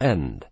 End.